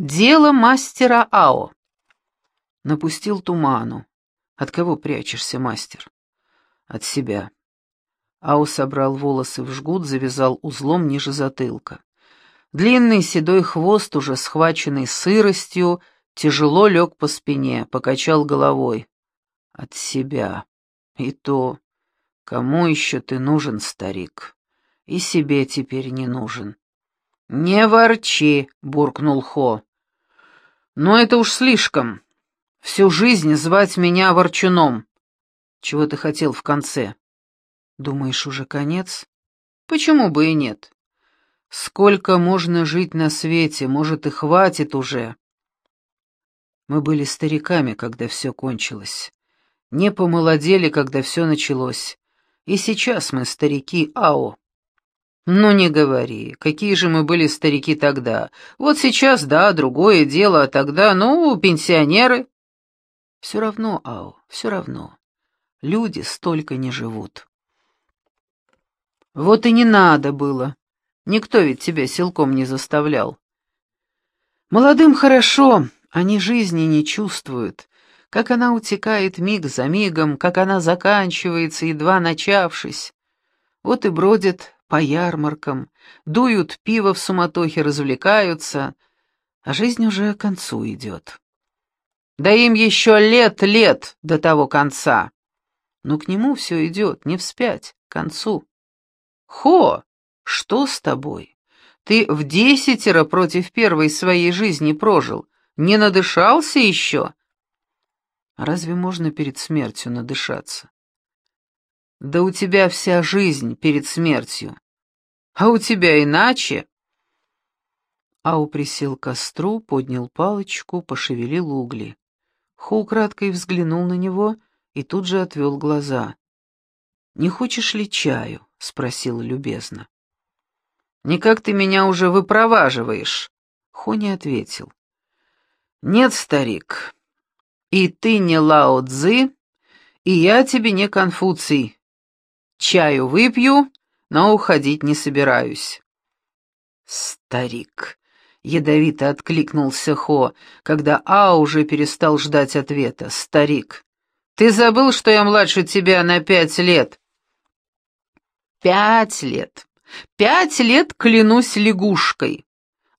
Дело мастера Ао. Напустил туману. От кого прячешься, мастер? От себя. Ао собрал волосы в жгут, завязал узлом ниже затылка. Длинный седой хвост, уже схваченный сыростью, тяжело лег по спине, покачал головой. От себя. И то, кому еще ты нужен, старик? И себе теперь не нужен. «Не ворчи», — буркнул Хо. «Но это уж слишком. Всю жизнь звать меня ворчуном. Чего ты хотел в конце?» «Думаешь, уже конец?» «Почему бы и нет? Сколько можно жить на свете, может, и хватит уже». Мы были стариками, когда все кончилось. Не помолодели, когда все началось. И сейчас мы старики Ао. «Ну не говори, какие же мы были старики тогда. Вот сейчас, да, другое дело, а тогда, ну, пенсионеры». «Все равно, Ау, все равно. Люди столько не живут». «Вот и не надо было. Никто ведь тебя силком не заставлял». «Молодым хорошо, они жизни не чувствуют, как она утекает миг за мигом, как она заканчивается, едва начавшись. Вот и бродят по ярмаркам, дуют пиво в суматохе, развлекаются, а жизнь уже к концу идет. Да им еще лет-лет до того конца. Но к нему все идет, не вспять, к концу. Хо, что с тобой? Ты в десятеро против первой своей жизни прожил, не надышался еще? Разве можно перед смертью надышаться? Да у тебя вся жизнь перед смертью. А у тебя иначе. Ау присел к костру, поднял палочку, пошевелил угли. Хо украдкой взглянул на него и тут же отвел глаза. «Не хочешь ли чаю?» — спросил любезно. «Никак ты меня уже выпроваживаешь», — Хо не ответил. «Нет, старик, и ты не Лао Цзы, и я тебе не Конфуций. Чаю выпью, но уходить не собираюсь». «Старик», — ядовито откликнулся Хо, когда А уже перестал ждать ответа. «Старик, ты забыл, что я младше тебя на пять лет?» «Пять лет. Пять лет клянусь лягушкой».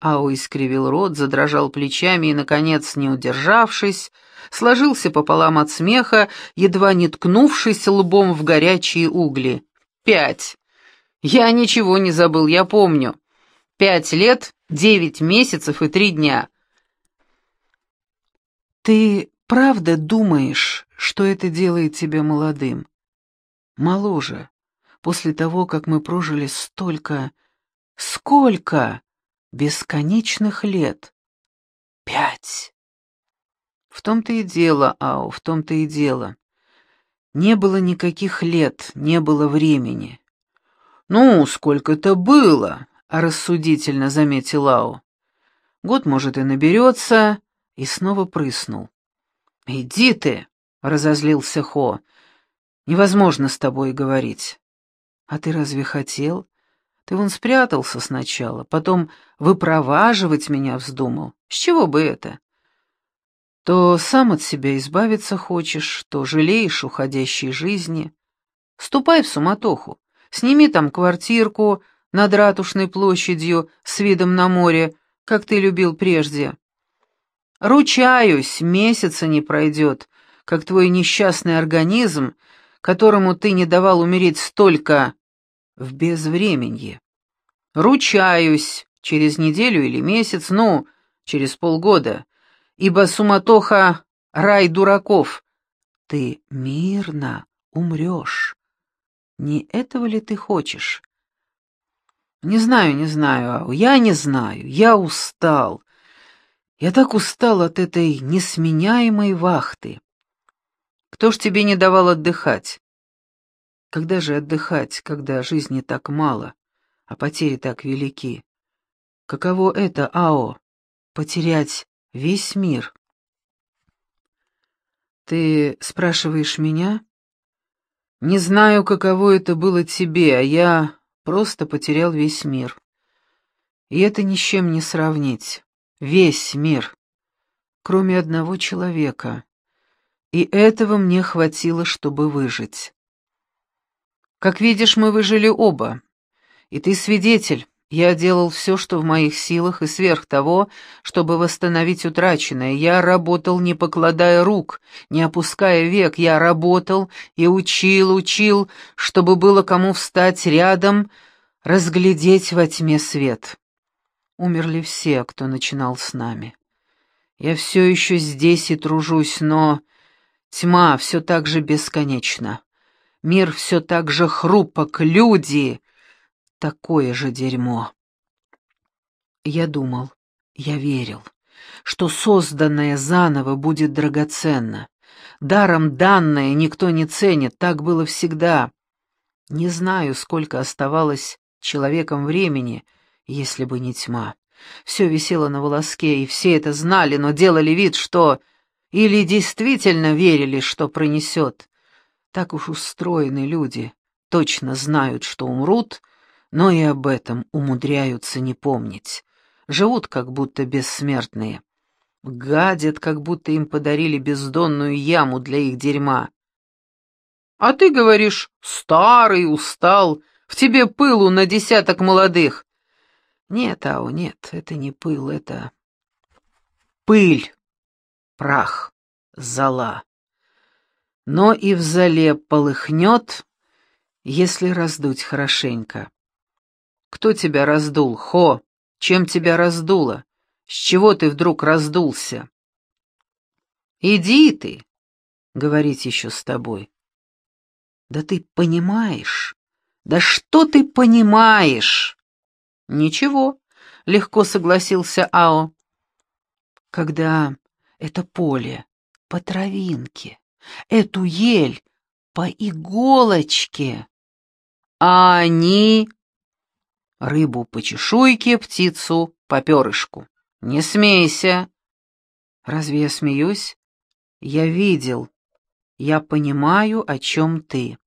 Ао искривил рот, задрожал плечами и, наконец, не удержавшись, сложился пополам от смеха, едва не ткнувшись лбом в горячие угли. «Пять! Я ничего не забыл, я помню. Пять лет, девять месяцев и три дня». «Ты правда думаешь, что это делает тебя молодым? Моложе, после того, как мы прожили столько... Сколько? Бесконечных лет. Пять!» В том-то и дело, Ау, в том-то и дело. Не было никаких лет, не было времени. «Ну, сколько-то было», — рассудительно заметил Ау. «Год, может, и наберется», и снова прыснул. «Иди ты», — разозлился Хо. «Невозможно с тобой говорить». «А ты разве хотел? Ты вон спрятался сначала, потом выпроваживать меня вздумал. С чего бы это? То сам от себя избавиться хочешь, то жалеешь уходящей жизни. Ступай в суматоху, сними там квартирку над Ратушной площадью с видом на море, как ты любил прежде. Ручаюсь, месяца не пройдет, как твой несчастный организм, которому ты не давал умереть столько в безвременье. Ручаюсь, через неделю или месяц, ну, через полгода, ибо суматоха — рай дураков. Ты мирно умрешь. Не этого ли ты хочешь? Не знаю, не знаю, я не знаю, я устал. Я так устал от этой несменяемой вахты. Кто ж тебе не давал отдыхать? Когда же отдыхать, когда жизни так мало, а потери так велики? Каково это, Ао, потерять Весь мир. Ты спрашиваешь меня? Не знаю, каково это было тебе, а я просто потерял весь мир. И это ни с чем не сравнить. Весь мир, кроме одного человека. И этого мне хватило, чтобы выжить. Как видишь, мы выжили оба. И ты свидетель. Я делал все, что в моих силах, и сверх того, чтобы восстановить утраченное. Я работал, не покладая рук, не опуская век. Я работал и учил, учил, чтобы было кому встать рядом, разглядеть во тьме свет. Умерли все, кто начинал с нами. Я все еще здесь и тружусь, но тьма все так же бесконечна. Мир все так же хрупок, люди — такое же дерьмо. Я думал, я верил, что созданное заново будет драгоценно. Даром данное никто не ценит, так было всегда. Не знаю, сколько оставалось человеком времени, если бы не тьма. Все висело на волоске, и все это знали, но делали вид, что... Или действительно верили, что пронесет. Так уж устроены люди, точно знают, что умрут, но и об этом умудряются не помнить. Живут как будто бессмертные. Гадят, как будто им подарили бездонную яму для их дерьма. А ты говоришь, старый, устал, в тебе пылу на десяток молодых. Нет, Ау, нет, это не пыл, это пыль, прах, зола. Но и в зале полыхнет, если раздуть хорошенько. Кто тебя раздул, Хо? Чем тебя раздуло? С чего ты вдруг раздулся? Иди ты, говорить еще с тобой. Да ты понимаешь? Да что ты понимаешь? «Ничего», — легко согласился Ао. «Когда это поле по травинке, эту ель по иголочке, а они...» «Рыбу по чешуйке, птицу по перышку. Не смейся!» «Разве я смеюсь? Я видел. Я понимаю, о чем ты».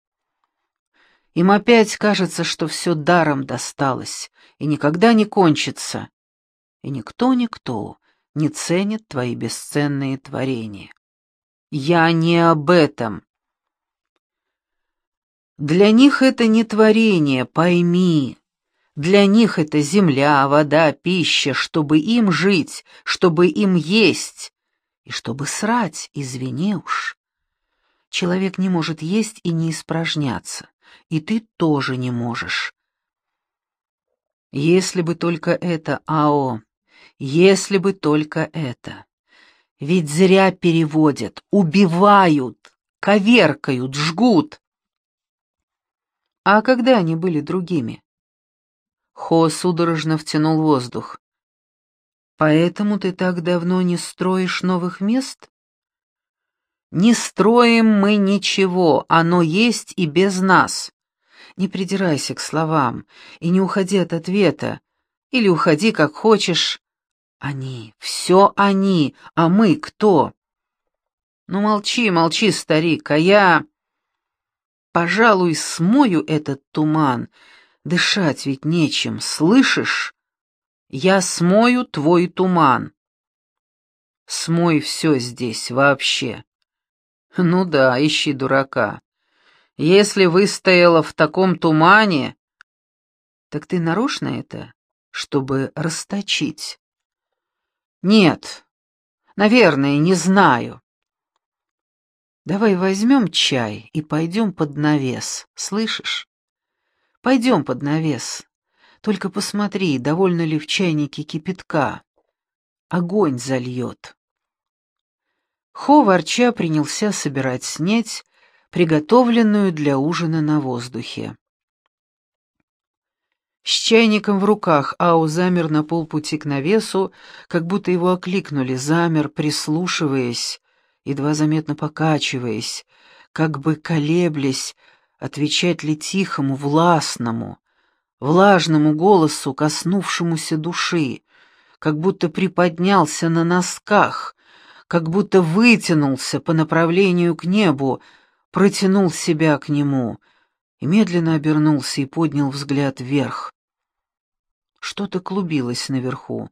Им опять кажется, что все даром досталось и никогда не кончится. И никто-никто не ценит твои бесценные творения. Я не об этом. Для них это не творение, пойми. Для них это земля, вода, пища, чтобы им жить, чтобы им есть, и чтобы срать, извини уж. Человек не может есть и не испражняться и ты тоже не можешь. Если бы только это, Ао, если бы только это. Ведь зря переводят, убивают, коверкают, жгут. А когда они были другими? Хо судорожно втянул воздух. Поэтому ты так давно не строишь новых мест? Не строим мы ничего, оно есть и без нас. Не придирайся к словам и не уходи от ответа. Или уходи, как хочешь. Они, все они, а мы кто? Ну молчи, молчи, старик, а я... Пожалуй, смою этот туман. Дышать ведь нечем, слышишь? Я смою твой туман. Смой все здесь вообще. Ну да, ищи дурака. Если выстояла в таком тумане... Так ты нарочно это, чтобы расточить? Нет, наверное, не знаю. Давай возьмем чай и пойдем под навес, слышишь? Пойдем под навес. Только посмотри, довольно ли в чайнике кипятка. Огонь зальет. Хо ворча принялся собирать снеть, приготовленную для ужина на воздухе. С чайником в руках Ау замер на полпути к навесу, как будто его окликнули, замер, прислушиваясь, едва заметно покачиваясь, как бы колеблясь, отвечать ли тихому, властному, влажному голосу, коснувшемуся души, как будто приподнялся на носках, как будто вытянулся по направлению к небу, протянул себя к нему и медленно обернулся и поднял взгляд вверх. Что-то клубилось наверху,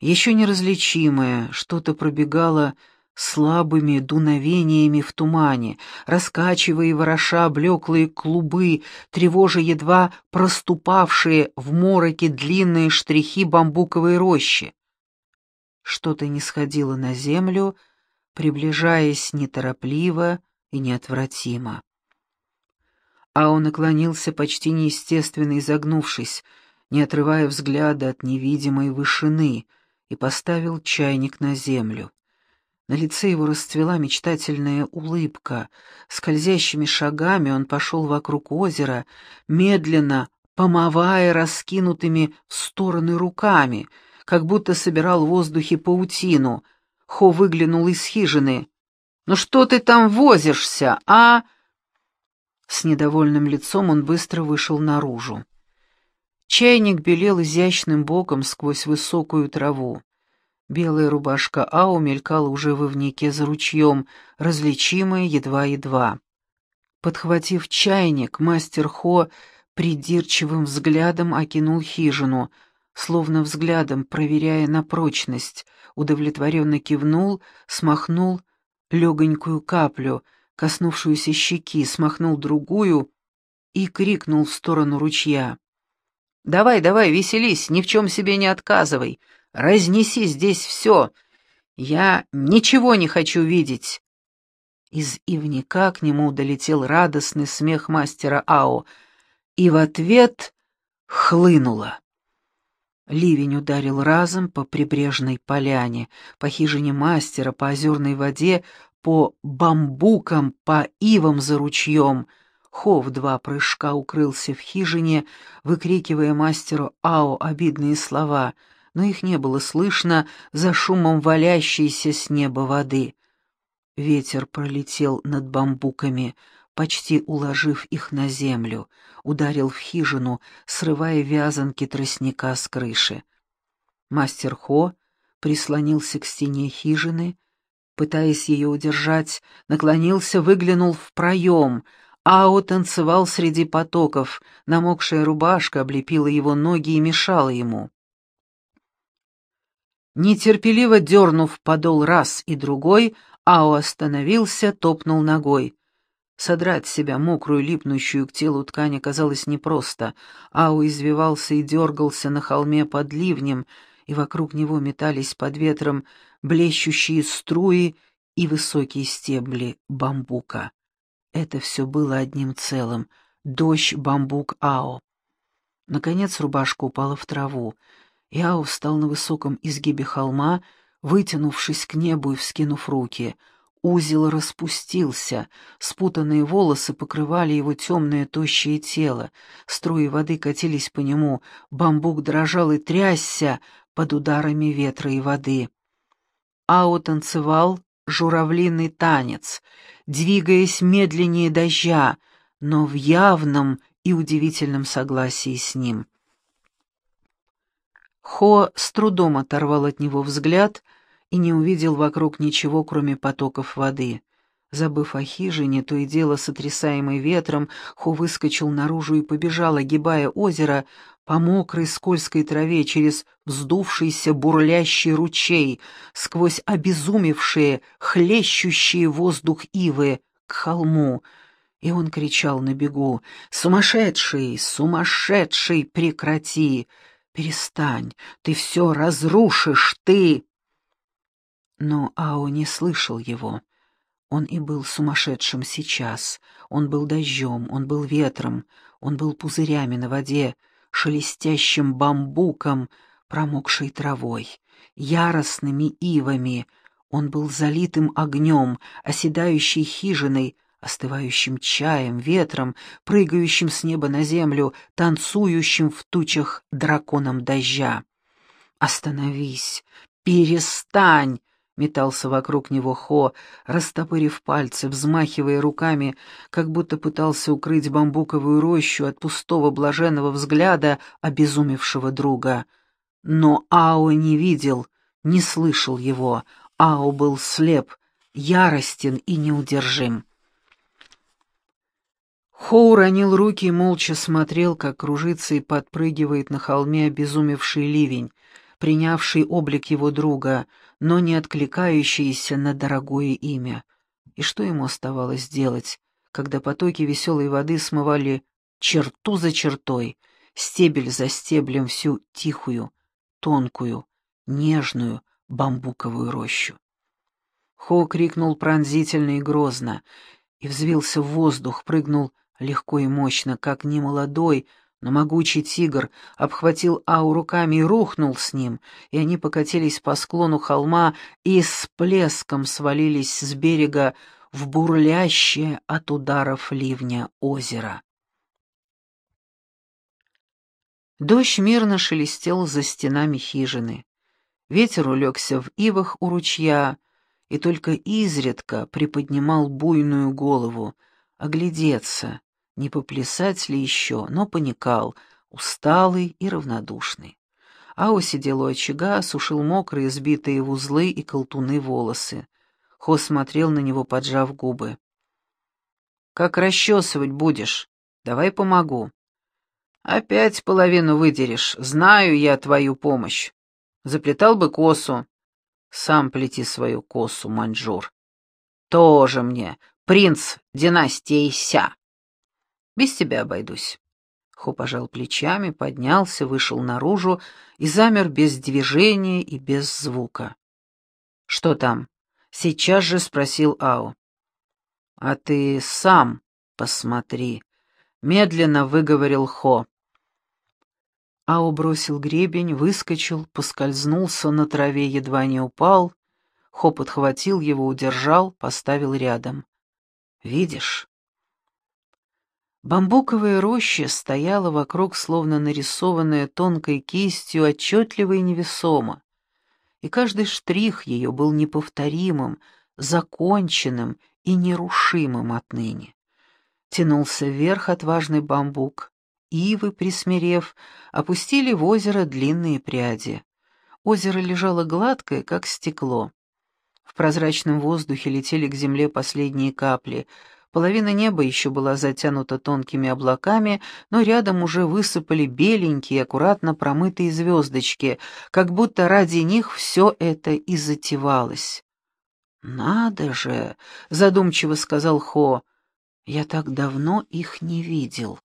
еще неразличимое, что-то пробегало слабыми дуновениями в тумане, раскачивая и вороша блеклые клубы, тревожа едва проступавшие в мороке длинные штрихи бамбуковой рощи. Что-то не сходило на землю, приближаясь неторопливо и неотвратимо. А он наклонился почти неестественно изогнувшись, не отрывая взгляда от невидимой вышины, и поставил чайник на землю. На лице его расцвела мечтательная улыбка. Скользящими шагами он пошел вокруг озера, медленно помывая раскинутыми в стороны руками, как будто собирал в воздухе паутину. Хо выглянул из хижины. «Ну что ты там возишься, а?» С недовольным лицом он быстро вышел наружу. Чайник белел изящным боком сквозь высокую траву. Белая рубашка Ау мелькала уже в ивнике за ручьем, различимая едва-едва. Подхватив чайник, мастер Хо придирчивым взглядом окинул хижину, словно взглядом проверяя на прочность, удовлетворенно кивнул, смахнул легонькую каплю, коснувшуюся щеки, смахнул другую и крикнул в сторону ручья. «Давай, давай, веселись, ни в чем себе не отказывай!» Разнеси здесь все. Я ничего не хочу видеть». Из ивника к нему долетел радостный смех мастера Ао, и в ответ хлынуло. Ливень ударил разом по прибрежной поляне, по хижине мастера, по озерной воде, по бамбукам, по ивам за ручьем. Хо в два прыжка укрылся в хижине, выкрикивая мастеру Ао обидные слова — но их не было слышно за шумом валящейся с неба воды. Ветер пролетел над бамбуками, почти уложив их на землю, ударил в хижину, срывая вязанки тростника с крыши. Мастер Хо прислонился к стене хижины, пытаясь ее удержать, наклонился, выглянул в проем. Ао танцевал среди потоков, намокшая рубашка облепила его ноги и мешала ему. Нетерпеливо дернув подол раз и другой, Ао остановился, топнул ногой. Содрать себя мокрую, липнущую к телу ткань оказалось непросто. Ао извивался и дергался на холме под ливнем, и вокруг него метались под ветром блещущие струи и высокие стебли бамбука. Это все было одним целым — дождь бамбук Ао. Наконец рубашка упала в траву. Яо встал на высоком изгибе холма, вытянувшись к небу и вскинув руки. Узел распустился, спутанные волосы покрывали его темное тощее тело, струи воды катились по нему, бамбук дрожал и трясся под ударами ветра и воды. Ао танцевал журавлиный танец, двигаясь медленнее дождя, но в явном и удивительном согласии с ним. Хо с трудом оторвал от него взгляд и не увидел вокруг ничего, кроме потоков воды. Забыв о хижине, то и дело сотрясаемый ветром, Хо выскочил наружу и побежал, огибая озеро, по мокрой скользкой траве через вздувшийся бурлящий ручей, сквозь обезумевшие, хлещущие воздух ивы, к холму. И он кричал на бегу «Сумасшедший! Сумасшедший! Прекрати!» «Перестань, ты все разрушишь, ты!» Но Ао не слышал его. Он и был сумасшедшим сейчас. Он был дождем, он был ветром, он был пузырями на воде, шелестящим бамбуком, промокшей травой, яростными ивами. Он был залитым огнем, оседающей хижиной, остывающим чаем, ветром, прыгающим с неба на землю, танцующим в тучах драконом дождя. «Остановись! Перестань!» — метался вокруг него Хо, растопырив пальцы, взмахивая руками, как будто пытался укрыть бамбуковую рощу от пустого блаженного взгляда обезумевшего друга. Но Ао не видел, не слышал его. Ао был слеп, яростен и неудержим. Хо уронил руки и молча смотрел, как кружится и подпрыгивает на холме обезумевший ливень, принявший облик его друга, но не откликающийся на дорогое имя. И что ему оставалось делать, когда потоки веселой воды смывали черту за чертой, стебель за стеблем всю тихую, тонкую, нежную бамбуковую рощу? Хо крикнул пронзительно и грозно, и взвился в воздух, прыгнул легко и мощно, как немолодой, но могучий тигр, обхватил Ау руками и рухнул с ним, и они покатились по склону холма и с плеском свалились с берега в бурлящее от ударов ливня озеро. Дождь мирно шелестел за стенами хижины. Ветер улегся в ивах у ручья, и только изредка приподнимал буйную голову, оглядеться, не поплясать ли еще, но паникал, усталый и равнодушный. Ао сидел у очага, сушил мокрые, сбитые в узлы и колтуны волосы. Хо смотрел на него, поджав губы. «Как расчесывать будешь? Давай помогу». «Опять половину выдерешь. Знаю я твою помощь. Заплетал бы косу. Сам плети свою косу, маньчжур. Тоже мне, принц династии Ся. Без тебя обойдусь. Хо пожал плечами, поднялся, вышел наружу и замер без движения и без звука. «Что там?» — сейчас же спросил Ао. «А ты сам посмотри», — медленно выговорил Хо. Ао бросил гребень, выскочил, поскользнулся на траве, едва не упал. Хо подхватил его, удержал, поставил рядом. «Видишь?» Бамбуковая роща стояла вокруг, словно нарисованная тонкой кистью, отчетливо и невесомо. И каждый штрих ее был неповторимым, законченным и нерушимым отныне. Тянулся вверх отважный бамбук, Ивы, присмирев, опустили в озеро длинные пряди. Озеро лежало гладкое, как стекло. В прозрачном воздухе летели к земле последние капли. Половина неба еще была затянута тонкими облаками, но рядом уже высыпали беленькие, аккуратно промытые звездочки, как будто ради них все это и затевалось. «Надо же!» — задумчиво сказал Хо. «Я так давно их не видел».